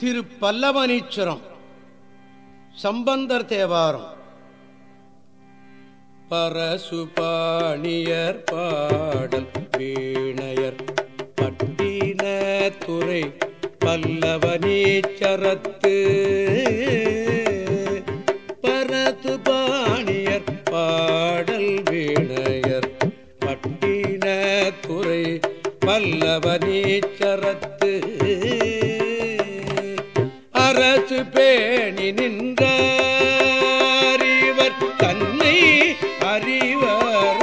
திரு பல்லவனீச்சுரம் சம்பந்தர் தேவாரம். பரசுபாணியர் பாடல் வீணையர் பட்டின துறை பல்லவனீச்சரத்து. பரது பாணியர் பாடல் வீணையர் பட்டின துறை பல்லவனீச்சரத்து. பேணி நின்ற அறிவர் தன்னை அறிவர.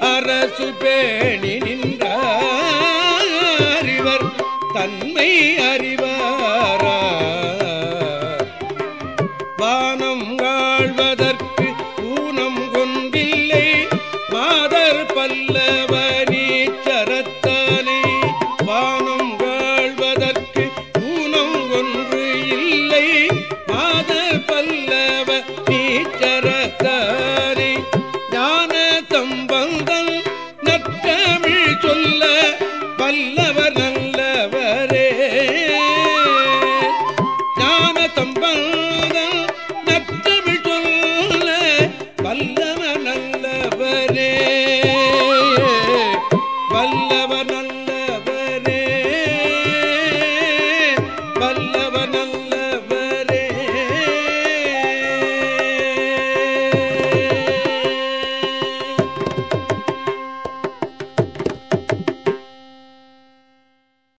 அரசு பேணி நின்ற அறிவர் தன்மை அறிவார. வானம் வாழ்வதற்கு ஊனம் கொண்டில்லை. மாதர் பல்லவர் சம்பந்தன்